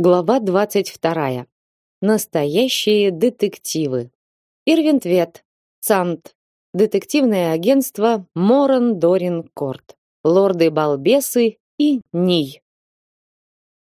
Глава 22. Настоящие детективы. Ирвинтвет. Цамт. Детективное агентство Моран Дорин Корт. Лорды-балбесы и Ний.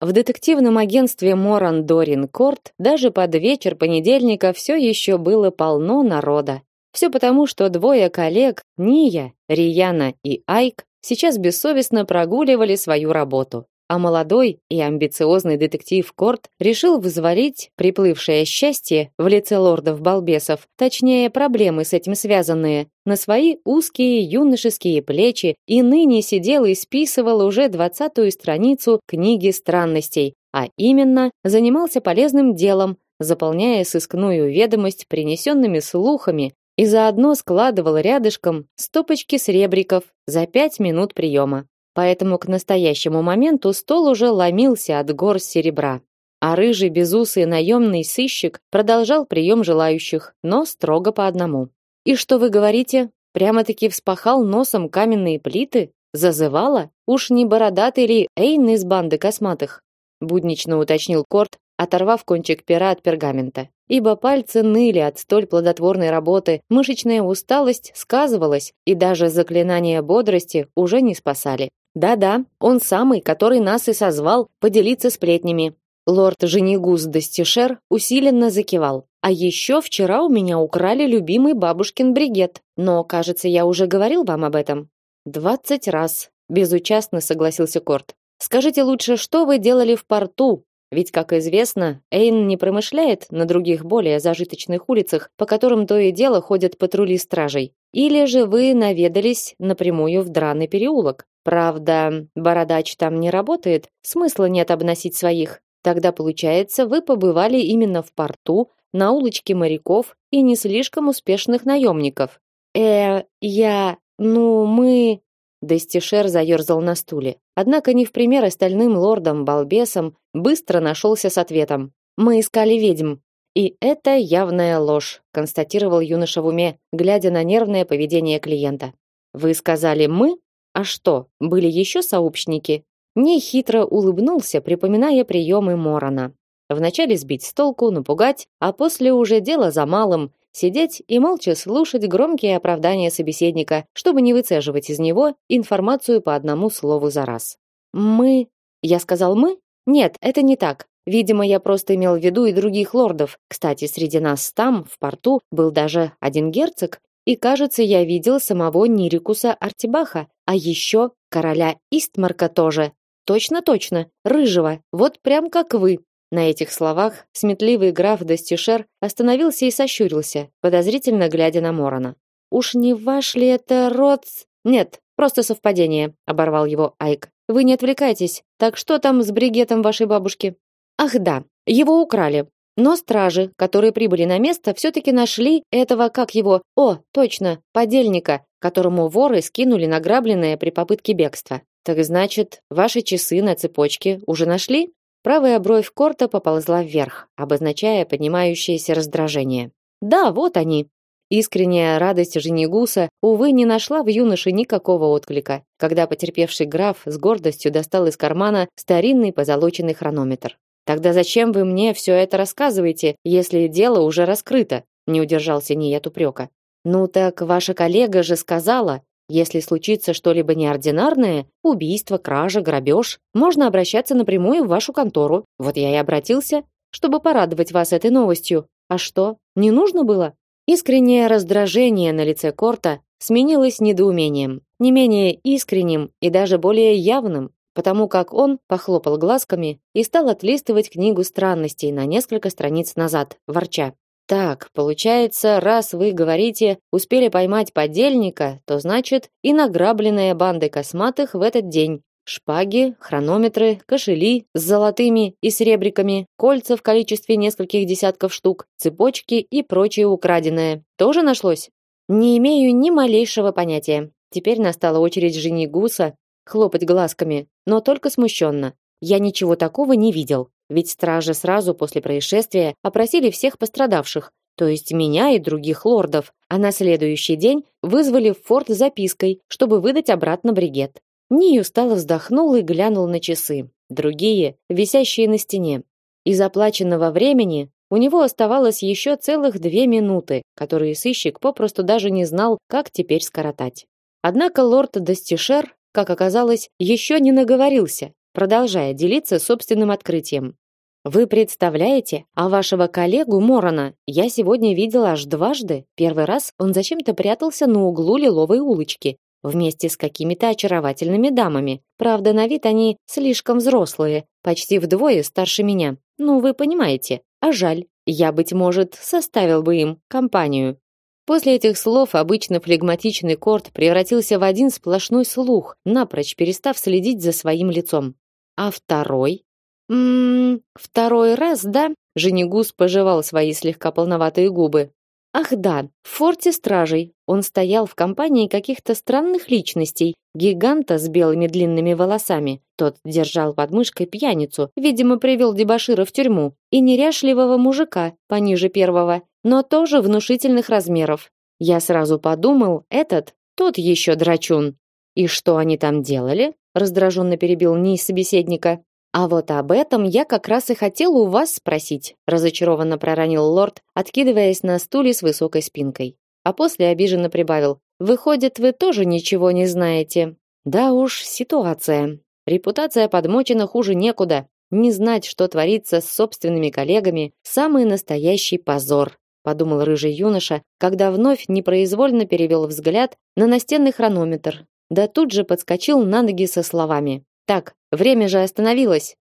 В детективном агентстве Моран Дорин Корт даже под вечер понедельника все еще было полно народа. Все потому, что двое коллег, Ния, Рияна и Айк, сейчас бессовестно прогуливали свою работу а молодой и амбициозный детектив Корт решил вызволить приплывшее счастье в лице лордов-балбесов, точнее, проблемы с этим связанные, на свои узкие юношеские плечи и ныне сидел и списывал уже двадцатую страницу книги странностей, а именно занимался полезным делом, заполняя сыскную ведомость принесенными слухами и заодно складывал рядышком стопочки сребриков за пять минут приема. Поэтому к настоящему моменту стол уже ломился от гор серебра. А рыжий безусый наемный сыщик продолжал прием желающих, но строго по одному. «И что вы говорите? Прямо-таки вспахал носом каменные плиты? Зазывала? Уж не бородатый ли Эйн из банды косматых?» Буднично уточнил Корт, оторвав кончик пера от пергамента. Ибо пальцы ныли от столь плодотворной работы, мышечная усталость сказывалась, и даже заклинания бодрости уже не спасали. Да-да, он самый, который нас и созвал поделиться сплетнями. Лорд Женигус Достишер усиленно закивал. А еще вчера у меня украли любимый бабушкин бригет. Но, кажется, я уже говорил вам об этом. Двадцать раз, безучастно согласился Корт. Скажите лучше, что вы делали в порту? Ведь, как известно, Эйн не промышляет на других более зажиточных улицах, по которым то и дело ходят патрули стражей. Или же вы наведались напрямую в драный переулок? Правда, бородач там не работает, смысла нет обносить своих. Тогда получается, вы побывали именно в порту, на улочке моряков и не слишком успешных наемников. Э, я, ну, мы Дестишер заерзал на стуле. Однако не в пример остальным лордам-балбесам быстро нашелся с ответом. «Мы искали ведьм». «И это явная ложь», констатировал юноша в уме, глядя на нервное поведение клиента. «Вы сказали «мы»? А что, были еще сообщники?» Нехитро улыбнулся, припоминая приемы Морона. Вначале сбить с толку, напугать, а после уже дело за малым сидеть и молча слушать громкие оправдания собеседника, чтобы не выцеживать из него информацию по одному слову за раз. Мы, я сказал мы? Нет, это не так. Видимо, я просто имел в виду и других лордов. Кстати, среди нас там, в порту, был даже один герцог, и, кажется, я видел самого Нирикуса Артибаха, а еще короля Истмарка тоже. Точно-точно, рыжего, вот прям как вы. На этих словах сметливый граф Достишер остановился и сощурился, подозрительно глядя на Морона. Уж не ваш ли это род? Нет, просто совпадение, оборвал его Айк. Вы не отвлекайтесь. Так что там с бригетом вашей бабушки? Ах да, его украли. Но стражи, которые прибыли на место, все таки нашли этого, как его, о, точно, подельника, которому воры скинули награбленное при попытке бегства. Так значит, ваши часы на цепочке уже нашли? Правая бровь Корта поползла вверх, обозначая поднимающееся раздражение. Да, вот они. Искренняя радость Женигуса, увы, не нашла в юноше никакого отклика, когда потерпевший граф с гордостью достал из кармана старинный позолоченный хронометр. Тогда зачем вы мне все это рассказываете, если дело уже раскрыто? Не удержался ни от упрека. Ну так ваша коллега же сказала, если случится что-либо неординарное, убийство, кража, грабеж, можно обращаться напрямую в вашу контору. Вот я и обратился, чтобы порадовать вас этой новостью. А что, не нужно было? Искреннее раздражение на лице Корта сменилось недоумением, не менее искренним и даже более явным, потому как он похлопал глазками и стал отлистывать книгу странностей на несколько страниц назад, ворча: так, получается, раз вы говорите, успели поймать подельника, то значит и награбленная бандой косматых в этот день. Шпаги, хронометры, кошели с золотыми и серебряками, кольца в количестве нескольких десятков штук, цепочки и прочее украденное. Тоже нашлось? Не имею ни малейшего понятия. Теперь настала очередь жени Гуса хлопать глазками, но только смущенно. Я ничего такого не видел. Ведь стражи сразу после происшествия опросили всех пострадавших, то есть меня и других лордов, а на следующий день вызвали в форт запиской, чтобы выдать обратно бригет. Нию устало вздохнул и глянул на часы. Другие, висящие на стене, Из оплаченного времени у него оставалось еще целых две минуты, которые сыщик попросту даже не знал, как теперь скоротать. Однако лорд Достишер, как оказалось, еще не наговорился, продолжая делиться собственным открытием. Вы представляете, а вашего коллегу Морона я сегодня видела аж дважды. Первый раз он зачем-то прятался на углу Лиловой улочки вместе с какими-то очаровательными дамами. Правда, на вид они слишком взрослые, почти вдвое старше меня. Ну, вы понимаете. А жаль. Я быть может составил бы им компанию. После этих слов обычно флегматичный Корт превратился в один сплошной слух, напрочь перестав следить за своим лицом. А второй? Мм, второй раз, да? Женигус пожевал свои слегка полноватые губы. Ах да, в форте стражей он стоял в компании каких-то странных личностей, гиганта с белыми длинными волосами. Тот держал под мышкой пьяницу, видимо, привел дебошира в тюрьму, и неряшливого мужика пониже первого, но тоже внушительных размеров. Я сразу подумал, этот тот еще драчун. И что они там делали? раздраженно перебил Ний собеседника. А вот об этом я как раз и хотел у вас спросить, разочарованно проронил лорд, откидываясь на стуле с высокой спинкой. А после обиженно прибавил: "Выходит, вы тоже ничего не знаете". Да уж, ситуация. Репутация подмочена хуже некуда. Не знать, что творится с собственными коллегами, самый настоящий позор, подумал рыжий юноша, когда вновь непроизвольно перевел взгляд на настенный хронометр. Да тут же подскочил на ноги со словами: так, время же остановилось.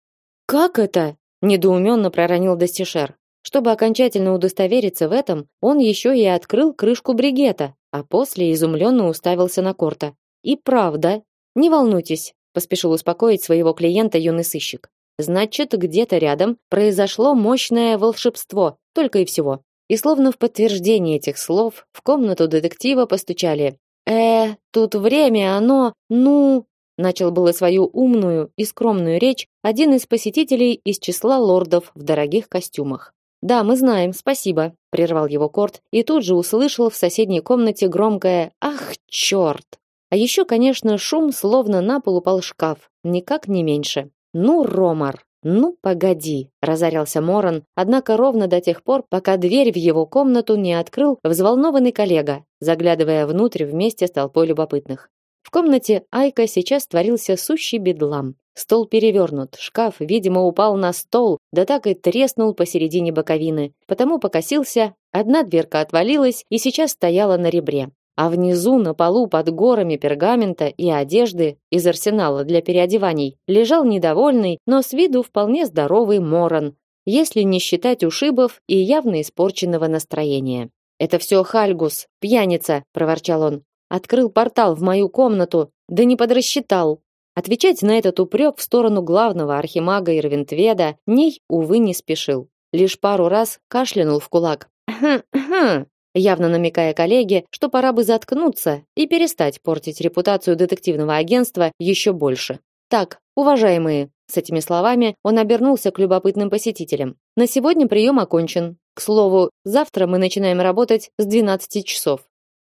Как это? недоуменно проронил Достишер. Чтобы окончательно удостовериться в этом, он еще и открыл крышку бригета, а после изумленно уставился на Корта. И правда, не волнуйтесь, поспешил успокоить своего клиента юный сыщик. Значит, где-то рядом произошло мощное волшебство, только и всего. И словно в подтверждение этих слов в комнату детектива постучали. Э, тут время, оно, ну, начал было свою умную и скромную речь один из посетителей из числа лордов в дорогих костюмах. Да, мы знаем, спасибо, прервал его Корт и тут же услышал в соседней комнате громкое: "Ах, чёрт!" А еще, конечно, шум, словно на пол упал шкаф, никак не меньше. Ну, Ромар, ну, погоди, разорялся Моран, однако ровно до тех пор, пока дверь в его комнату не открыл взволнованный коллега, заглядывая внутрь вместе с толпой любопытных. В комнате Айка сейчас творился сущий бедлам. Стол перевернут, шкаф, видимо, упал на стол, да так и треснул посередине боковины. Потому покосился, одна дверка отвалилась и сейчас стояла на ребре. А внизу, на полу под горами пергамента и одежды из арсенала для переодеваний, лежал недовольный, но с виду вполне здоровый Моран, если не считать ушибов и явно испорченного настроения. «Это все Хальгус, пьяница», – проворчал он. Открыл портал в мою комнату, да не подрасчитал. Отвечать на этот упрек в сторону главного архимага Ирвинтведа Ней, увы, не спешил. Лишь пару раз кашлянул в кулак. «Хм-хм», явно намекая коллеге, что пора бы заткнуться и перестать портить репутацию детективного агентства еще больше. Так, уважаемые, с этими словами он обернулся к любопытным посетителям. На сегодня прием окончен. К слову, завтра мы начинаем работать с 12 часов.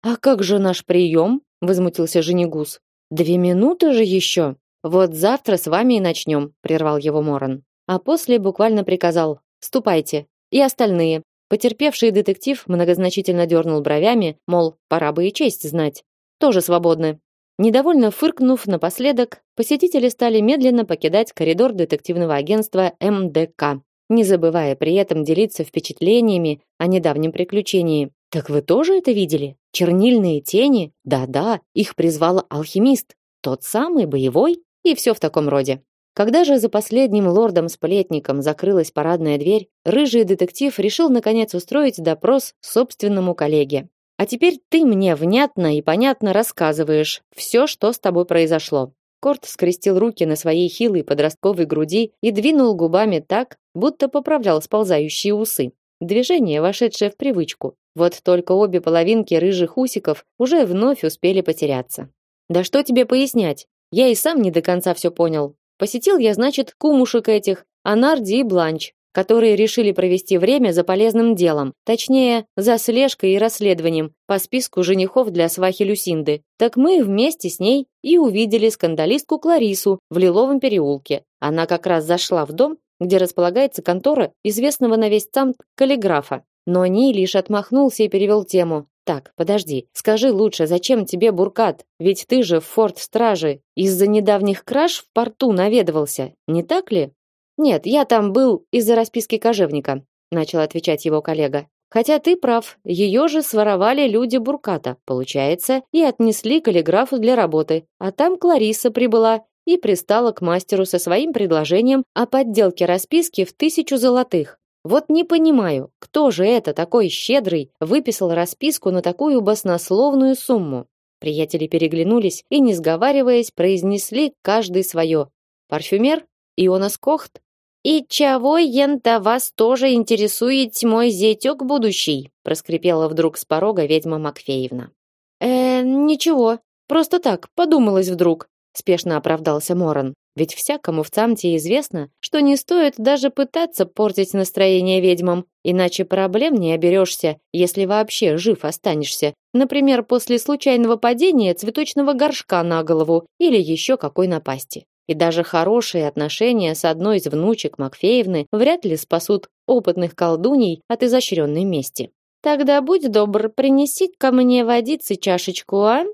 А как же наш прием? возмутился Женигус. Две минуты же еще. Вот завтра с вами и начнем», — прервал его Моран. А после буквально приказал: "Ступайте". И остальные. Потерпевший детектив многозначительно дернул бровями, мол, пора бы и честь знать. Тоже свободны. Недовольно фыркнув напоследок, посетители стали медленно покидать коридор детективного агентства МДК, не забывая при этом делиться впечатлениями о недавнем приключении. Так вы тоже это видели? Чернильные тени? Да-да, их призвал алхимист, тот самый боевой, и все в таком роде. Когда же за последним лордом-сплетником закрылась парадная дверь, рыжий детектив решил наконец устроить допрос собственному коллеге. А теперь ты мне внятно и понятно рассказываешь все, что с тобой произошло. Корт скрестил руки на своей хилой подростковой груди и двинул губами так, будто поправлял сползающие усы. Движение, вошедшее в привычку. Вот только обе половинки рыжих усиков уже вновь успели потеряться. Да что тебе пояснять? Я и сам не до конца все понял. Посетил я, значит, кумушек этих, Анарди и Бланч, которые решили провести время за полезным делом, точнее, за слежкой и расследованием по списку женихов для свахи Люсинды. Так мы вместе с ней и увидели скандалистку Кларису в Лиловом переулке. Она как раз зашла в дом где располагается контора известного на весь там каллиграфа. Но Ни лишь отмахнулся и перевел тему. Так, подожди. Скажи лучше, зачем тебе буркат? Ведь ты же в форт стражи из-за недавних краж в порту наведывался, не так ли? Нет, я там был из-за расписки кожевника, начал отвечать его коллега. Хотя ты прав, ее же своровали люди Бурката, получается, и отнесли каллиграфу для работы. А там Клариса прибыла и пристала к мастеру со своим предложением о подделке расписки в тысячу золотых. Вот не понимаю, кто же это такой щедрый выписал расписку на такую баснословную сумму. Приятели переглянулись и, не сговариваясь, произнесли каждый свое. Парфюмер? Ионас Кохт? «И чего, ента, вас тоже интересует мой зятек будущий?» проскрипела вдруг с порога ведьма Макфеевна. «Э, ничего, просто так, подумалось вдруг», спешно оправдался Моран. Ведь всякому в Цамте известно, что не стоит даже пытаться портить настроение ведьмам, иначе проблем не оберешься, если вообще жив останешься. Например, после случайного падения цветочного горшка на голову или еще какой напасти. И даже хорошие отношения с одной из внучек Макфеевны вряд ли спасут опытных колдуней от изощренной мести. Тогда будь добр, принеси ко мне водицы чашечку, а?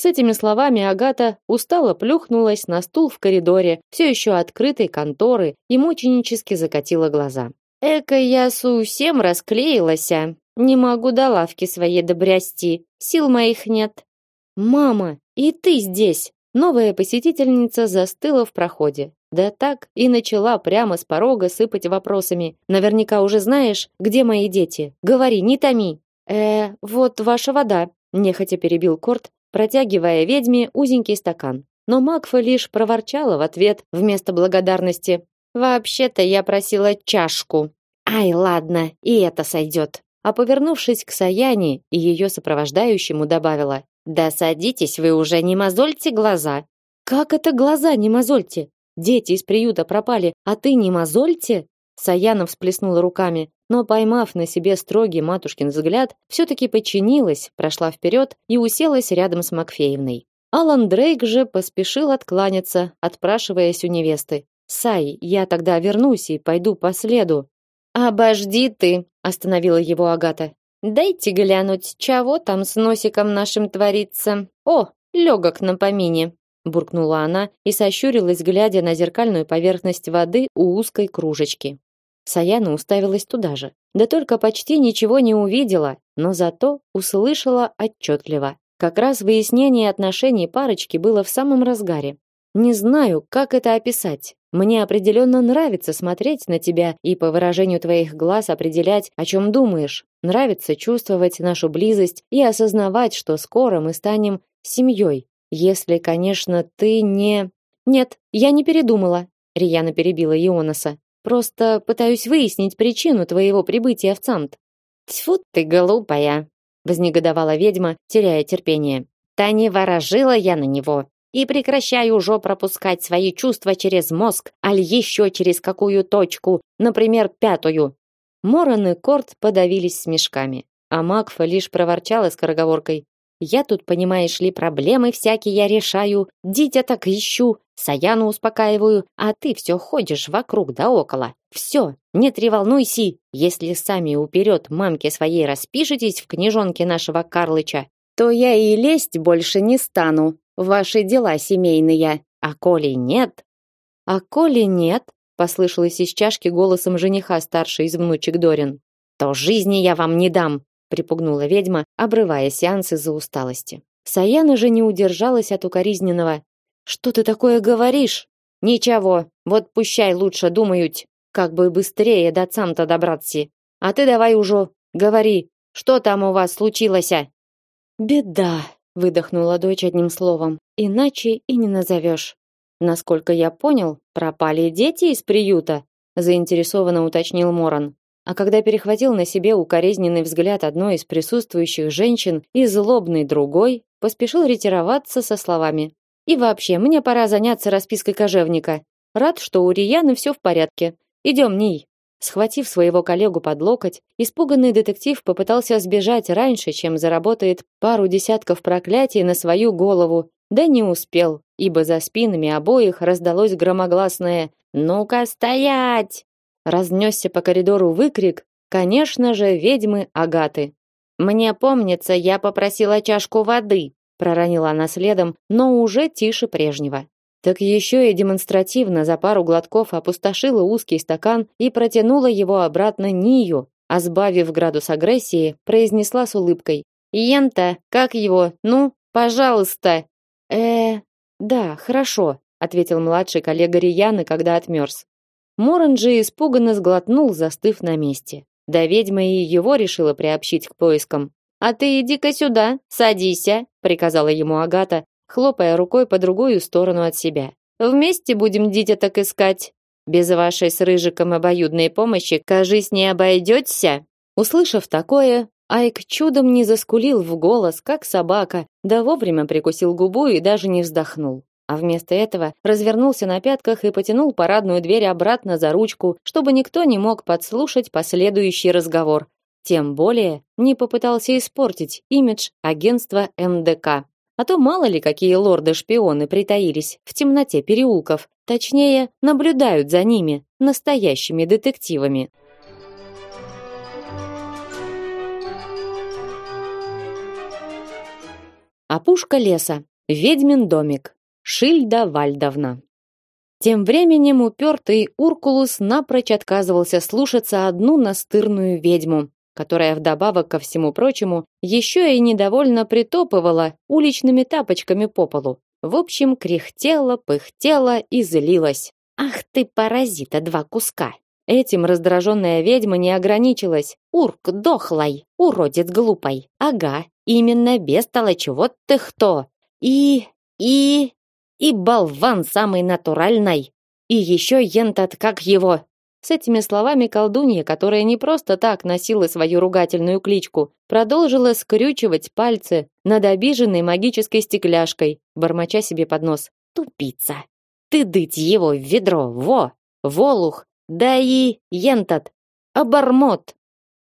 С этими словами Агата устало плюхнулась на стул в коридоре, все еще открытой конторы, и мученически закатила глаза. Эка я совсем расклеилась, а. Не могу до лавки своей добрясти. Сил моих нет. Мама, и ты здесь? Новая посетительница застыла в проходе. Да так и начала прямо с порога сыпать вопросами. Наверняка уже знаешь, где мои дети. Говори, не томи. Э, вот ваша вода, нехотя перебил Корт, протягивая ведьме узенький стакан. Но Макфа лишь проворчала в ответ вместо благодарности. «Вообще-то я просила чашку». «Ай, ладно, и это сойдет». А повернувшись к Саяне и ее сопровождающему, добавила. «Да садитесь вы уже, не мозольте глаза». «Как это глаза не мозольте? Дети из приюта пропали, а ты не мозольте?» Саяна всплеснула руками но поймав на себе строгий матушкин взгляд, все таки подчинилась, прошла вперед и уселась рядом с Макфеевной. Алан Дрейк же поспешил откланяться, отпрашиваясь у невесты. «Сай, я тогда вернусь и пойду по следу». «Обожди ты», — остановила его Агата. «Дайте глянуть, чего там с носиком нашим творится. О, легок на помине», — буркнула она и сощурилась, глядя на зеркальную поверхность воды у узкой кружечки. Саяна уставилась туда же. Да только почти ничего не увидела, но зато услышала отчетливо. Как раз выяснение отношений парочки было в самом разгаре. Не знаю, как это описать. Мне определенно нравится смотреть на тебя и по выражению твоих глаз определять, о чем думаешь. Нравится чувствовать нашу близость и осознавать, что скоро мы станем семьей. Если, конечно, ты не... Нет, я не передумала. Рияна перебила Ионаса. Просто пытаюсь выяснить причину твоего прибытия в Цамт. Тьфу ты, глупая, вознегодовала ведьма, теряя терпение. Та не ворожила я на него. И прекращаю уже пропускать свои чувства через мозг, аль еще через какую точку, например, пятую. Моран и Корт подавились смешками, а Макфа лишь проворчала скороговоркой. Я тут, понимаешь ли, проблемы всякие я решаю, дитя так ищу, Саяну успокаиваю, а ты все ходишь вокруг да около. Все, не треволнуйся, если сами уперед мамке своей распишитесь в книжонке нашего Карлыча, то я и лезть больше не стану ваши дела семейные. А коли нет... А коли нет, послышалось из чашки голосом жениха старший из внучек Дорин, то жизни я вам не дам, припугнула ведьма, обрывая сеанс из-за усталости. Саяна же не удержалась от укоризненного. «Что ты такое говоришь?» «Ничего, вот пущай лучше думают, как бы быстрее до сам-то добраться. А ты давай уже, говори, что там у вас случилось?» «Беда», — выдохнула дочь одним словом, «иначе и не назовешь». «Насколько я понял, пропали дети из приюта», — заинтересованно уточнил Моран а когда перехватил на себе укоризненный взгляд одной из присутствующих женщин и злобный другой, поспешил ретироваться со словами: "И вообще, мне пора заняться распиской кожевника. Рад, что у Рияны все в порядке. Идем, Ний". Схватив своего коллегу под локоть, испуганный детектив попытался сбежать раньше, чем заработает пару десятков проклятий на свою голову, да не успел, ибо за спинами обоих раздалось громогласное: "Ну-ка стоять!" Разнесся по коридору выкрик, конечно же, ведьмы Агаты. Мне помнится, я попросила чашку воды, проронила она следом, но уже тише прежнего. Так еще и демонстративно за пару глотков опустошила узкий стакан и протянула его обратно Нию, а сбавив градус агрессии, произнесла с улыбкой: "Ента, как его? Ну, пожалуйста". Э, да, хорошо, ответил младший коллега Рияны, когда отмерз. Моран же испуганно сглотнул, застыв на месте. Да ведьма и его решила приобщить к поискам. А ты иди-ка сюда, садися, приказала ему Агата, хлопая рукой по другую сторону от себя. Вместе будем так искать. Без вашей с рыжиком обоюдной помощи, кажись, не обойдется. Услышав такое, Айк чудом не заскулил в голос, как собака, да вовремя прикусил губу и даже не вздохнул а вместо этого развернулся на пятках и потянул парадную дверь обратно за ручку, чтобы никто не мог подслушать последующий разговор. Тем более не попытался испортить имидж агентства МДК. А то мало ли какие лорды-шпионы притаились в темноте переулков, точнее, наблюдают за ними, настоящими детективами. Опушка леса. Ведьмин домик. Шильда Вальдовна. Тем временем упертый Уркулус напрочь отказывался слушаться одну настырную ведьму, которая вдобавок ко всему прочему еще и недовольно притопывала уличными тапочками по полу. В общем, кряхтела, пыхтела и злилась. «Ах ты, паразита, два куска!» Этим раздраженная ведьма не ограничилась. «Урк, дохлай! Уродец глупой! Ага, именно бестолочь, вот ты кто!» И... и и болван самый натуральный. И еще ентат как его. С этими словами колдунья, которая не просто так носила свою ругательную кличку, продолжила скрючивать пальцы над обиженной магической стекляшкой, бормоча себе под нос: "Тупица! Ты дыть его в ведро, во! Волух! Да и ентат! Обормот!"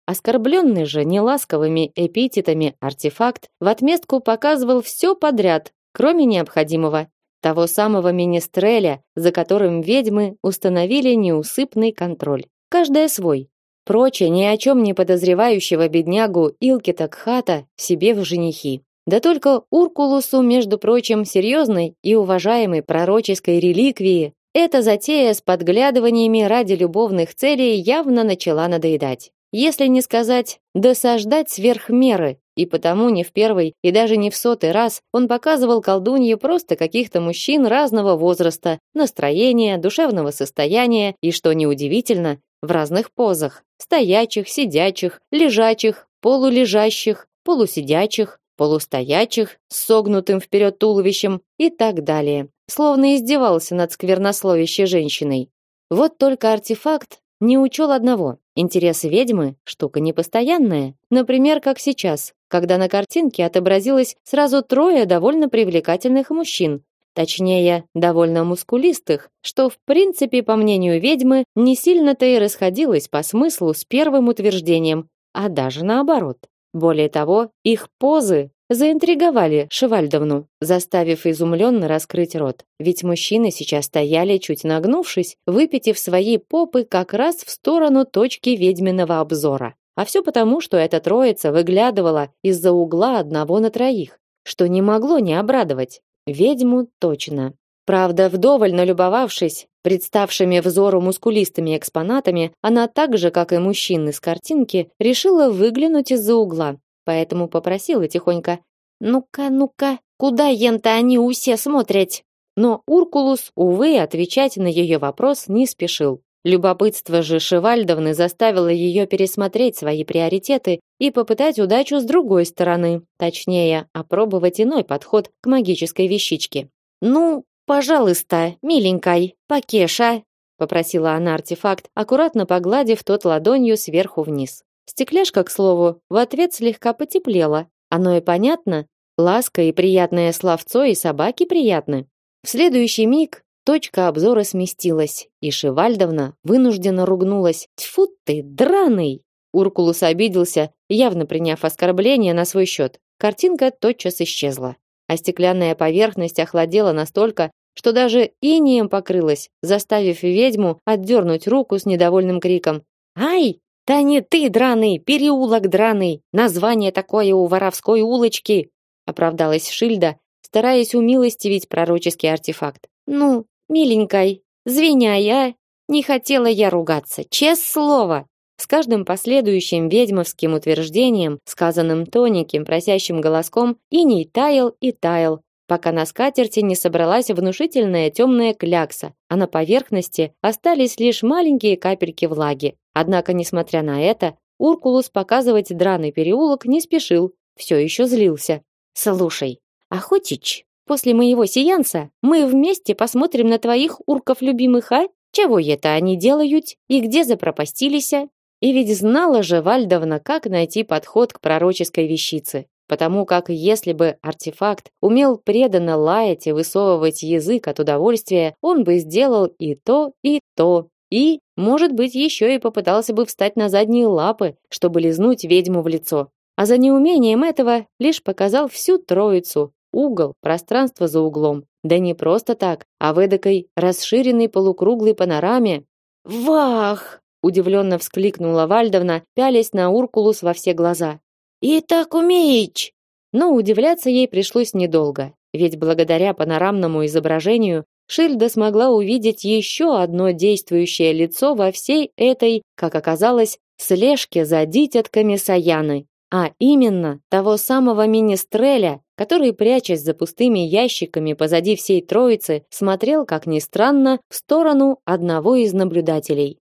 Оскорбленный же неласковыми эпитетами артефакт в отместку показывал все подряд, кроме необходимого того самого министреля, за которым ведьмы установили неусыпный контроль. Каждая свой. Прочее ни о чем не подозревающего беднягу Илкита Кхата себе в женихи. Да только Уркулусу, между прочим, серьезной и уважаемой пророческой реликвии, эта затея с подглядываниями ради любовных целей явно начала надоедать. Если не сказать досаждать сверх меры, и потому не в первый и даже не в сотый раз он показывал колдунье просто каких-то мужчин разного возраста, настроения, душевного состояния и, что неудивительно, в разных позах: стоячих, сидячих, лежачих, полулежащих, полусидячих, полустоячих, с согнутым вперед туловищем и так далее. Словно издевался над сквернословящей женщиной. Вот только артефакт не учел одного. Интерес ведьмы – штука непостоянная. Например, как сейчас, когда на картинке отобразилось сразу трое довольно привлекательных мужчин, точнее, довольно мускулистых, что в принципе, по мнению ведьмы, не сильно-то и расходилось по смыслу с первым утверждением, а даже наоборот. Более того, их позы заинтриговали Шевальдовну, заставив изумленно раскрыть рот. Ведь мужчины сейчас стояли чуть нагнувшись, выпитив свои попы как раз в сторону точки ведьминого обзора. А все потому, что эта троица выглядывала из-за угла одного на троих, что не могло не обрадовать. Ведьму точно. Правда, вдоволь налюбовавшись представшими взору мускулистыми экспонатами, она так же, как и мужчины с картинки, решила выглянуть из-за угла. Поэтому попросила тихонько: "Ну-ка, ну-ка, куда ента они усе смотрят?" Но Уркулус, увы, отвечать на ее вопрос не спешил. Любопытство же Шевальдовны заставило ее пересмотреть свои приоритеты и попытать удачу с другой стороны, точнее, опробовать иной подход к магической вещичке. «Ну, пожалуйста, миленькой, покеша», попросила она артефакт, аккуратно погладив тот ладонью сверху вниз. Стекляшка, к слову, в ответ слегка потеплела. Оно и понятно, ласка и приятное словцо и собаке приятны. В следующий миг Точка обзора сместилась, и Шевальдовна вынужденно ругнулась. «Тьфу ты, драный!» Уркулус обиделся, явно приняв оскорбление на свой счет. Картинка тотчас исчезла, а стеклянная поверхность охладела настолько, что даже инием покрылась, заставив ведьму отдернуть руку с недовольным криком. «Ай! Да не ты, драный, переулок драный! Название такое у воровской улочки!» оправдалась Шильда, стараясь умилостивить пророческий артефакт. «Ну, миленькой, звеняй, а! Не хотела я ругаться, честное слово!» С каждым последующим ведьмовским утверждением, сказанным тоненьким, просящим голоском, иней таял и таял, пока на скатерти не собралась внушительная темная клякса, а на поверхности остались лишь маленькие капельки влаги. Однако, несмотря на это, Уркулус показывать драный переулок не спешил, все еще злился. «Слушай, Охотич, после моего сеанса мы вместе посмотрим на твоих урков любимых, а? Чего это они делают и где запропастились?» И ведь знала же Вальдовна, как найти подход к пророческой вещице потому как если бы артефакт умел преданно лаять и высовывать язык от удовольствия, он бы сделал и то, и то, и, может быть, еще и попытался бы встать на задние лапы, чтобы лизнуть ведьму в лицо. А за неумением этого лишь показал всю троицу, угол, пространство за углом. Да не просто так, а в эдакой расширенной полукруглой панораме. «Вах!» – удивленно вскликнула Вальдовна, пялясь на Уркулус во все глаза. «И так умеешь!» Но удивляться ей пришлось недолго, ведь благодаря панорамному изображению Шильда смогла увидеть еще одно действующее лицо во всей этой, как оказалось, слежке за дитятками Саяны, а именно того самого министреля, который, прячась за пустыми ящиками позади всей троицы, смотрел, как ни странно, в сторону одного из наблюдателей.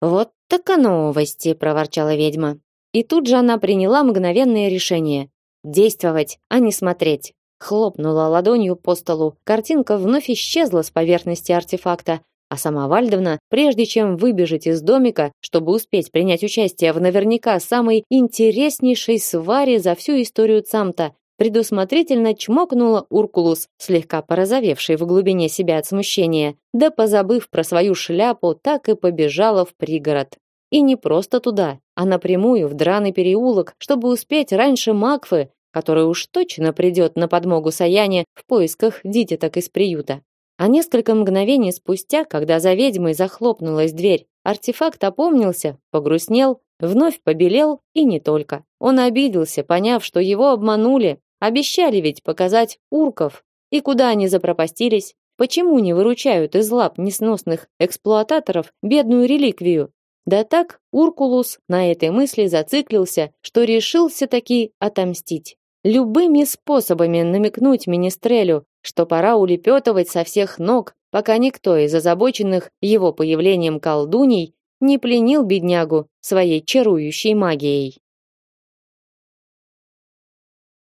«Вот так новости!» – проворчала ведьма. И тут же она приняла мгновенное решение действовать, а не смотреть. Хлопнула ладонью по столу. Картинка вновь исчезла с поверхности артефакта, а сама Вальдовна, прежде чем выбежать из домика, чтобы успеть принять участие в наверняка самой интереснейшей сваре за всю историю Цамта, предусмотрительно чмокнула Уркулус, слегка порозовевший в глубине себя от смущения, да позабыв про свою шляпу, так и побежала в пригород. И не просто туда, а напрямую в драный переулок, чтобы успеть раньше Макфы, который уж точно придет на подмогу Саяне в поисках дитяток из приюта. А несколько мгновений спустя, когда за ведьмой захлопнулась дверь, артефакт опомнился, погрустнел, вновь побелел и не только. Он обиделся, поняв, что его обманули, обещали ведь показать урков. И куда они запропастились? Почему не выручают из лап несносных эксплуататоров бедную реликвию? Да так Уркулус на этой мысли зациклился, что решился таки отомстить. Любыми способами намекнуть министрелю, что пора улепетывать со всех ног, пока никто из озабоченных его появлением колдуней не пленил беднягу своей чарующей магией.